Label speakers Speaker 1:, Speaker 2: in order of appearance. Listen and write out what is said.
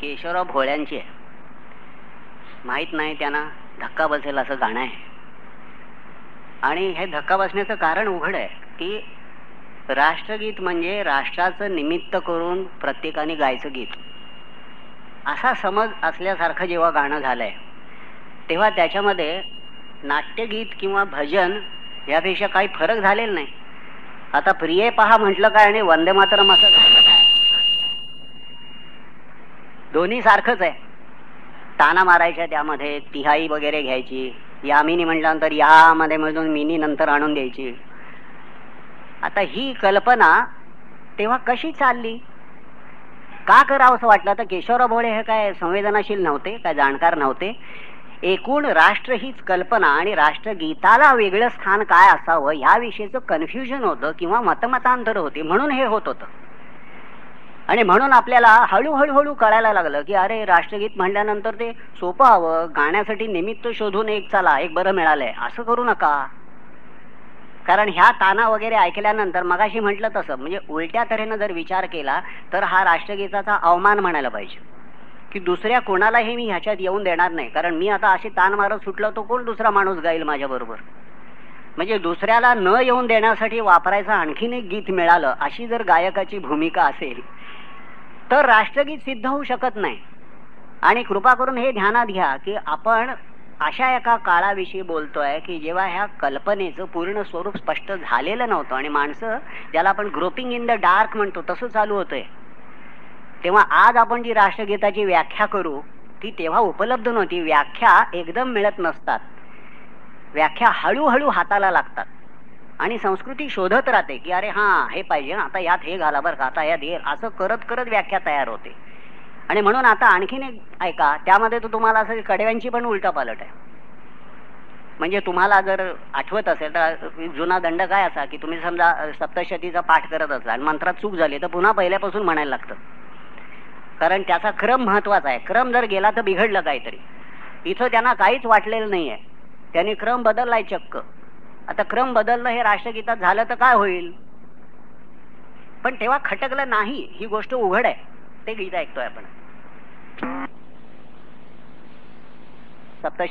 Speaker 1: केशवराव भोळ्यांची आहे. माहीत नाही त्यांना धक्का बसेल असं गाणं आहे. आणि हे धक्का बसण्याचं कारण उघड आहे की राष्ट्रगीत म्हणजे राष्ट्राचं निमित्त करून प्रत्येकाने गायचं गीत. असा समज असल्यासारखं जेव्हा गाणं झालंय तेव्हा त्याच्यामध्ये नाट्यगीत किंवा भजन यापेक्षा काही फरक झालेला नाही. आता प्रिये पहा म्हटलं काय आणि वंदे मातरम असं झालं दोन्ही सारखंच आहे. ताना मारायच्या त्यामध्ये तिहाई वगैरे घ्यायची. यामिनी म्हटल्यानंतर यामध्ये मधून मिनी नंतर आणून द्यायची. आता ही कल्पना तेव्हा कशी चालली? का करावं असं वाटलं? तर केशवराव भोळे हे काय संवेदनाशील नव्हते काय जाणकार नव्हते. एकूण राष्ट्र हीच कल्पना आणि राष्ट्रगीताला वेगळं स्थान काय असावं याविषयीचं कन्फ्युजन होतं किंवा मतमतांतर होती म्हणून हे होत होतं. आणि म्हणून आपल्याला हळूहळू हळू कळायला लागलं की अरे राष्ट्रगीत म्हणल्यानंतर ते सोपं हवं गाण्यासाठी निमित्त शोधून एक चला एक बरं मिळालंय. असं करू नका. कारण ह्या ताना वगैरे ऐकल्यानंतर मगाशी म्हटलं तसं म्हणजे उलट्या तऱ्हेनं जर विचार केला तर हा राष्ट्रगीताचा अवमान म्हणायला पाहिजे. की दुसऱ्या कोणालाही मी ह्याच्यात येऊन देणार नाही. कारण मी आता अशी ताण मारत सुटलो तो कोण दुसरा माणूस गाईल माझ्या बरोबर म्हणजे दुसऱ्याला न येऊन देण्यासाठी वापरायचं आणखीन एक गीत मिळालं अशी जर गायकाची भूमिका असेल तर राष्ट्रगीत सिद्ध होऊ शकत नाही. आणि कृपा करून हे ध्यानात घ्या की आपण अशा एका काळाविषयी बोलतोय की जेव्हा ह्या कल्पनेचं पूर्ण स्वरूप स्पष्ट झालेलं नव्हतं आणि माणसं ज्याला आपण ग्रोपिंग इन द डार्क म्हणतो तसं चालू होतंय. तेव्हा आज आपण जी राष्ट्रगीताची व्याख्या करू ती तेव्हा उपलब्ध नव्हती. व्याख्या एकदम मिळत नसतात. व्याख्या हळूहळू हाताला लागतात. आणि संस्कृती शोधत राहते की अरे हा हे पाहिजे ना आता यात हे घाला बरं का आता यात हे असं करत करत व्याख्या तयार होते. आणि म्हणून आता आणखीन एक ऐका त्यामध्ये तर तुम्हाला असं कडव्यांची पण उलटा पालट आहे. म्हणजे तुम्हाला जर आठवत असेल तर जुना दंड काय असा की तुम्ही समजा सप्तशतीचा पाठ करत असला आणि मंत्रात चूक झाली तर पुन्हा पहिल्यापासून म्हणायला लागतं. कारण त्याचा क्रम महत्त्वाचा आहे. क्रम जर गेला तर बिघडलं काहीतरी. इथं त्यांना काहीच वाटलेलं नाहीये. त्यांनी क्रम बदललाय चक्क. आता क्रम बदलणं हे राष्ट्रगीतात झालं तर काय होईल? पण तेव्हा खटकलं नाही ही गोष्ट उघड आहे. ते गीत ऐकतोय आपण. सप्त